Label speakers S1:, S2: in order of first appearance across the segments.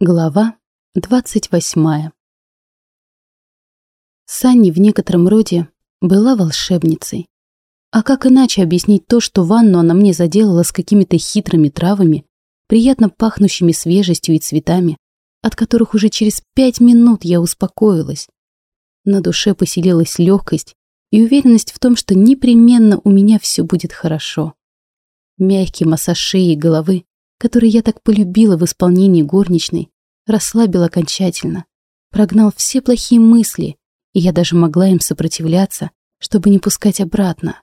S1: Глава двадцать восьмая Санни в некотором роде была волшебницей. А как иначе объяснить то, что ванну она мне заделала с какими-то хитрыми травами, приятно пахнущими свежестью и цветами, от которых уже через пять минут я успокоилась. На душе поселилась легкость и уверенность в том, что непременно у меня все будет хорошо. Мягкий массаж шеи и головы который я так полюбила в исполнении горничной, расслабил окончательно, прогнал все плохие мысли, и я даже могла им сопротивляться, чтобы не пускать обратно.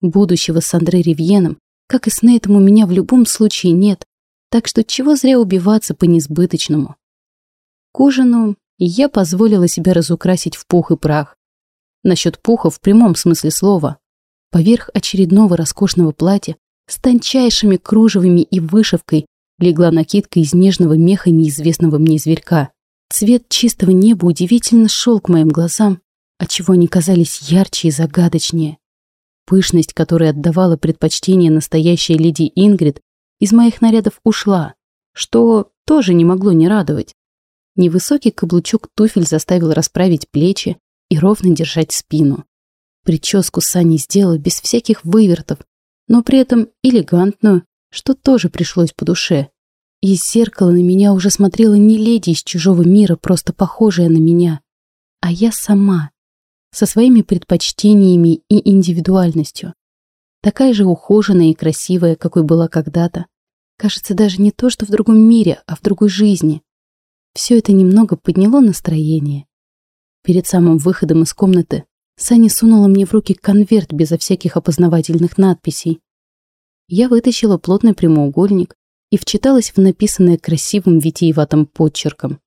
S1: Будущего с Андре Ривьеном, как и с Нейтом, у меня в любом случае нет, так что чего зря убиваться по несбыточному. К ужину я позволила себя разукрасить в пух и прах. Насчет пуха в прямом смысле слова. Поверх очередного роскошного платья с тончайшими кружевами и вышивкой легла накидка из нежного меха неизвестного мне зверька. Цвет чистого неба удивительно шел к моим глазам, отчего они казались ярче и загадочнее. Пышность, которой отдавала предпочтение настоящая леди Ингрид, из моих нарядов ушла, что тоже не могло не радовать. Невысокий каблучок туфель заставил расправить плечи и ровно держать спину. Прическу Сани сделала без всяких вывертов, но при этом элегантную, что тоже пришлось по душе. Из зеркала на меня уже смотрела не леди из чужого мира, просто похожая на меня, а я сама, со своими предпочтениями и индивидуальностью. Такая же ухоженная и красивая, какой была когда-то. Кажется, даже не то, что в другом мире, а в другой жизни. Все это немного подняло настроение. Перед самым выходом из комнаты Саня сунула мне в руки конверт безо всяких опознавательных надписей. Я вытащила плотный прямоугольник и вчиталась в написанное красивым витиеватым подчерком.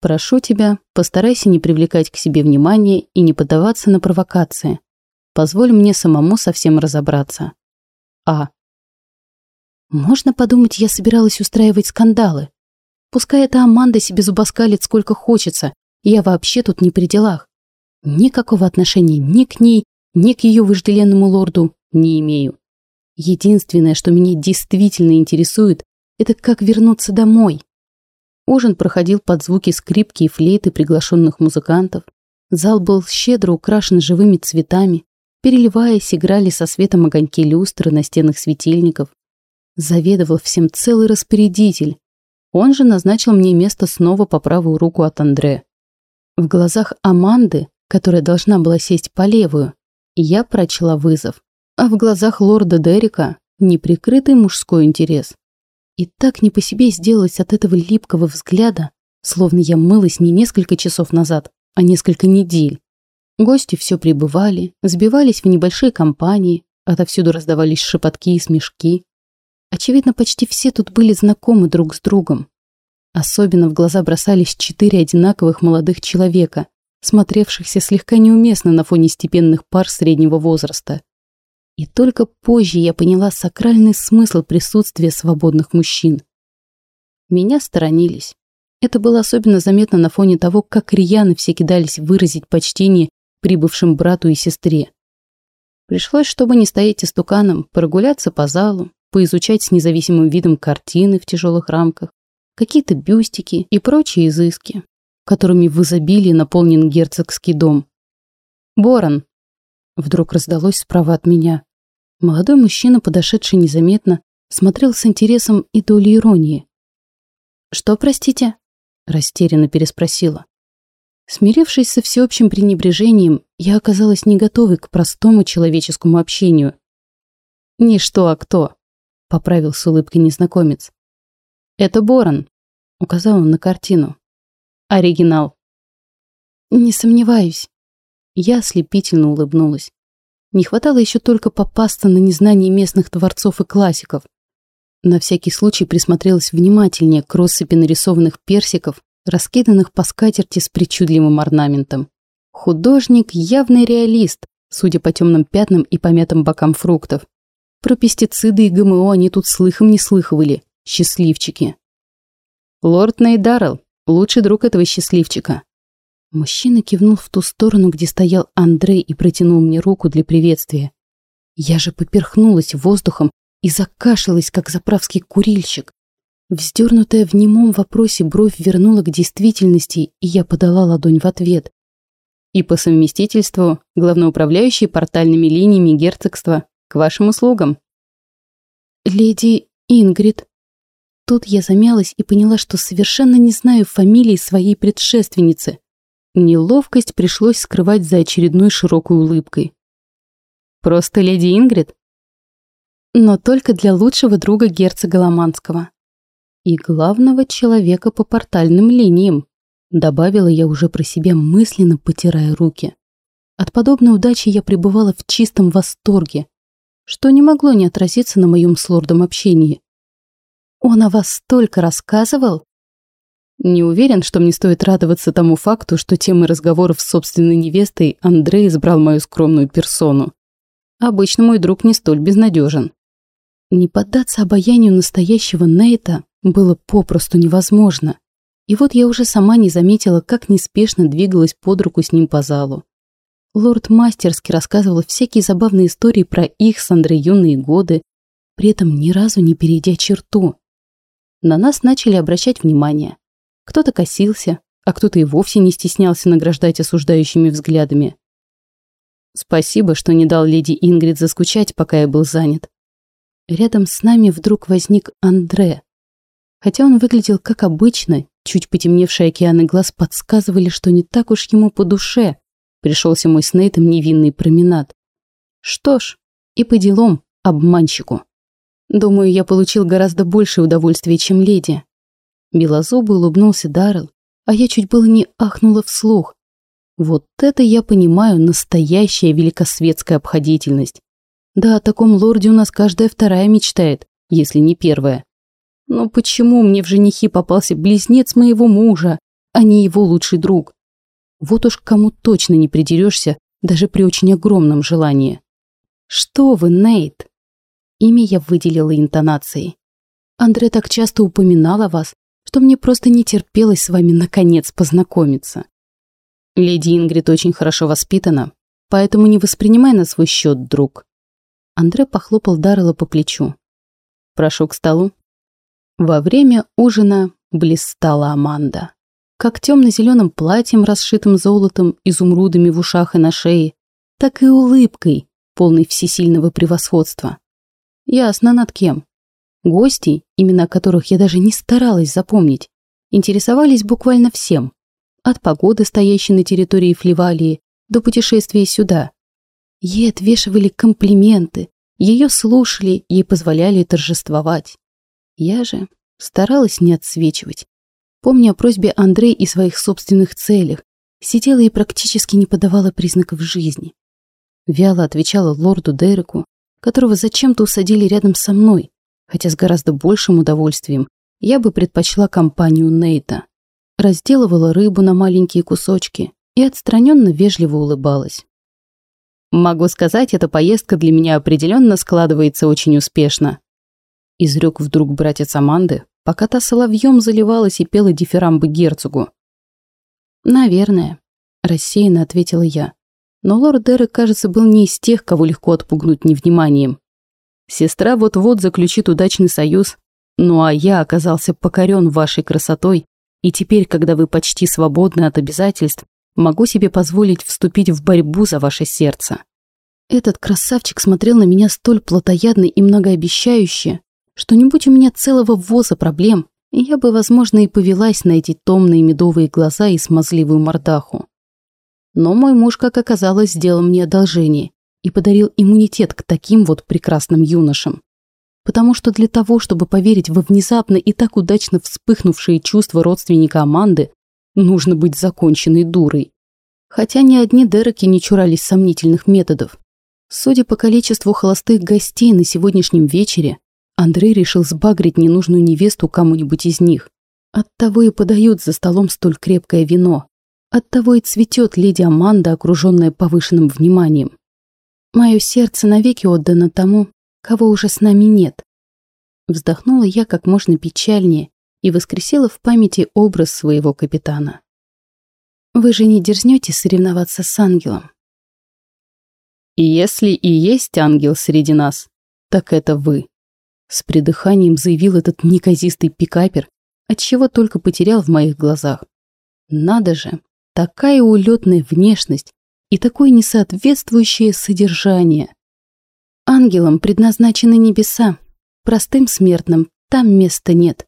S1: «Прошу тебя, постарайся не привлекать к себе внимания и не поддаваться на провокации. Позволь мне самому совсем разобраться. А. Можно подумать, я собиралась устраивать скандалы. Пускай эта Аманда себе зубоскалит сколько хочется, я вообще тут не при делах. Никакого отношения ни к ней, ни к ее вожделенному лорду не имею. Единственное, что меня действительно интересует, это как вернуться домой. Ужин проходил под звуки скрипки и флейты приглашенных музыкантов. Зал был щедро украшен живыми цветами. Переливаясь, играли со светом огоньки люстры на стенах светильников. Заведовал всем целый распорядитель. Он же назначил мне место снова по правую руку от Андре. В глазах Аманды которая должна была сесть по левую, я прочла вызов. А в глазах лорда Дерека неприкрытый мужской интерес. И так не по себе сделалось от этого липкого взгляда, словно я мылась не несколько часов назад, а несколько недель. Гости все прибывали, сбивались в небольшие компании, отовсюду раздавались шепотки и смешки. Очевидно, почти все тут были знакомы друг с другом. Особенно в глаза бросались четыре одинаковых молодых человека, смотревшихся слегка неуместно на фоне степенных пар среднего возраста. И только позже я поняла сакральный смысл присутствия свободных мужчин. Меня сторонились. Это было особенно заметно на фоне того, как рьяно все кидались выразить почтение прибывшим брату и сестре. Пришлось, чтобы не стоять истуканом, прогуляться по залу, поизучать с независимым видом картины в тяжелых рамках, какие-то бюстики и прочие изыски, которыми в изобилии наполнен герцогский дом. «Борон!» Вдруг раздалось справа от меня. Молодой мужчина, подошедший незаметно, смотрел с интересом и долей иронии. «Что, простите?» Растерянно переспросила. Смирившись со всеобщим пренебрежением, я оказалась не готовой к простому человеческому общению. «Не что, а кто», — поправил с улыбкой незнакомец. «Это Борон», — указал он на картину оригинал. Не сомневаюсь. Я ослепительно улыбнулась. Не хватало еще только попасться на незнание местных творцов и классиков. На всякий случай присмотрелась внимательнее к россыпи нарисованных персиков, раскиданных по скатерти с причудливым орнаментом. Художник – явный реалист, судя по темным пятнам и помятым бокам фруктов. Про пестициды и ГМО они тут слыхом не слыхивали. Счастливчики. Лорд Нейдаррелл, лучший друг этого счастливчика. Мужчина кивнул в ту сторону, где стоял Андрей и протянул мне руку для приветствия. Я же поперхнулась воздухом и закашлялась, как заправский курильщик. Вздернутая в немом вопросе бровь вернула к действительности, и я подала ладонь в ответ.
S2: И по совместительству главноуправляющий портальными линиями герцогства к вашим услугам.
S1: Леди Ингрид. Тут я замялась и поняла, что совершенно не знаю фамилии своей предшественницы. Неловкость пришлось скрывать за очередной широкой улыбкой.
S2: Просто леди Ингрид?
S1: Но только для лучшего друга герцога Ломанского и главного человека по портальным линиям, добавила я уже про себя мысленно, потирая руки. От подобной удачи я пребывала в чистом восторге, что не могло не отразиться на моем с лордом общении. Он о вас столько рассказывал?
S2: Не уверен, что мне стоит радоваться тому факту, что темой разговоров с собственной невестой Андрей избрал мою скромную персону. Обычно мой друг не столь безнадежен.
S1: Не поддаться обаянию настоящего Нейта было попросту невозможно. И вот я уже сама не заметила, как неспешно двигалась под руку с ним по залу. Лорд мастерски рассказывал всякие забавные истории про их с Андре юные годы, при этом ни разу не перейдя черту. На нас начали обращать внимание. Кто-то косился, а кто-то и вовсе не стеснялся награждать осуждающими взглядами. Спасибо, что не дал леди Ингрид заскучать, пока я был занят. Рядом с нами вдруг возник Андре. Хотя он выглядел как обычно, чуть потемневшие океаны глаз подсказывали, что не так уж ему по душе пришелся мой с Нейтом невинный променад. Что ж, и по делам обманщику. Думаю, я получил гораздо большее удовольствие, чем леди. Белозубый улыбнулся Даррелл, а я чуть было не ахнула вслух. Вот это я понимаю настоящая великосветская обходительность. Да, о таком лорде у нас каждая вторая мечтает, если не первая. Но почему мне в женихи попался близнец моего мужа, а не его лучший друг? Вот уж к кому точно не придерешься, даже при очень огромном желании. Что вы, Нейт? Имя я выделила интонацией. Андре так часто упоминал о вас, что мне просто не терпелось с вами наконец познакомиться. Леди Ингрид очень хорошо воспитана, поэтому не воспринимай на свой счет, друг. Андре похлопал Даррелла по плечу. Прошу к столу. Во время ужина блистала Аманда. Как темно-зеленым платьем, расшитым золотом, изумрудами в ушах и на шее, так и улыбкой, полной всесильного превосходства. Ясно над кем. Гости, имена которых я даже не старалась запомнить, интересовались буквально всем. От погоды, стоящей на территории Фливалии, до путешествия сюда. Ей отвешивали комплименты, ее слушали, ей позволяли торжествовать. Я же старалась не отсвечивать. Помня о просьбе Андрея и своих собственных целях, сидела и практически не подавала признаков жизни. Вяло отвечала лорду Дереку, которого зачем-то усадили рядом со мной, хотя с гораздо большим удовольствием я бы предпочла компанию Нейта. Разделывала рыбу на маленькие кусочки и отстраненно вежливо улыбалась.
S2: «Могу сказать, эта поездка для меня определенно складывается очень успешно», изрек вдруг братец Аманды, пока та соловьем заливалась и пела дифирамбы герцогу.
S1: «Наверное», — рассеянно ответила я. Но лорд Дерек, кажется, был не из тех, кого легко отпугнуть невниманием.
S2: Сестра вот-вот заключит удачный союз, ну а я оказался покорен вашей красотой, и теперь, когда вы почти свободны от обязательств, могу себе позволить вступить в борьбу за ваше сердце.
S1: Этот красавчик смотрел на меня столь плотоядно и многообещающе, что не будь у меня целого ввоза проблем, я бы, возможно, и повелась на эти томные медовые глаза и смазливую мордаху. Но мой муж, как оказалось, сделал мне одолжение и подарил иммунитет к таким вот прекрасным юношам. Потому что для того, чтобы поверить во внезапно и так удачно вспыхнувшие чувства родственника Аманды, нужно быть законченной дурой. Хотя ни одни Дереки не чурались сомнительных методов. Судя по количеству холостых гостей на сегодняшнем вечере, Андрей решил сбагрить ненужную невесту кому-нибудь из них. Оттого и подают за столом столь крепкое вино. Оттого и цветет леди Аманда, окруженная повышенным вниманием. Мое сердце навеки отдано тому, кого уже с нами нет. Вздохнула я как можно печальнее и воскресила в памяти образ своего капитана. Вы же не дерзнете соревноваться с ангелом?
S2: И если и есть ангел среди нас, так это вы. С придыханием заявил этот неказистый пикапер, отчего только потерял в моих глазах. Надо же, такая улетная внешность и такое несоответствующее содержание. Ангелам предназначены небеса, простым смертным там места нет.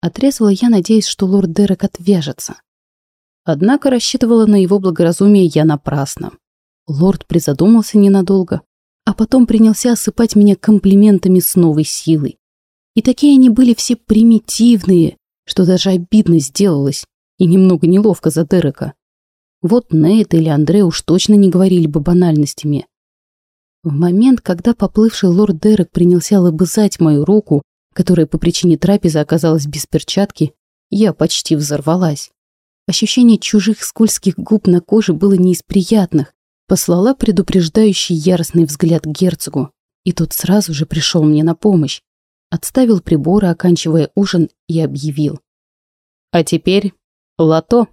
S2: Отрезала я, надеясь, что лорд Дерек отвяжется. Однако рассчитывала на его благоразумие я напрасно. Лорд призадумался ненадолго, а потом принялся осыпать меня комплиментами с новой силой. И такие они были все примитивные, что даже обидно сделалось и немного неловко за Дерека. Вот Нейт или Андре уж точно не говорили бы банальностями. В момент, когда поплывший лорд Дерек принялся лобызать мою руку, которая по причине трапезы оказалась без перчатки, я почти взорвалась. Ощущение чужих скользких губ на коже было не из приятных, Послала предупреждающий яростный взгляд герцогу, и тот сразу же пришел мне на помощь. Отставил приборы, оканчивая ужин, и объявил. «А теперь лото!»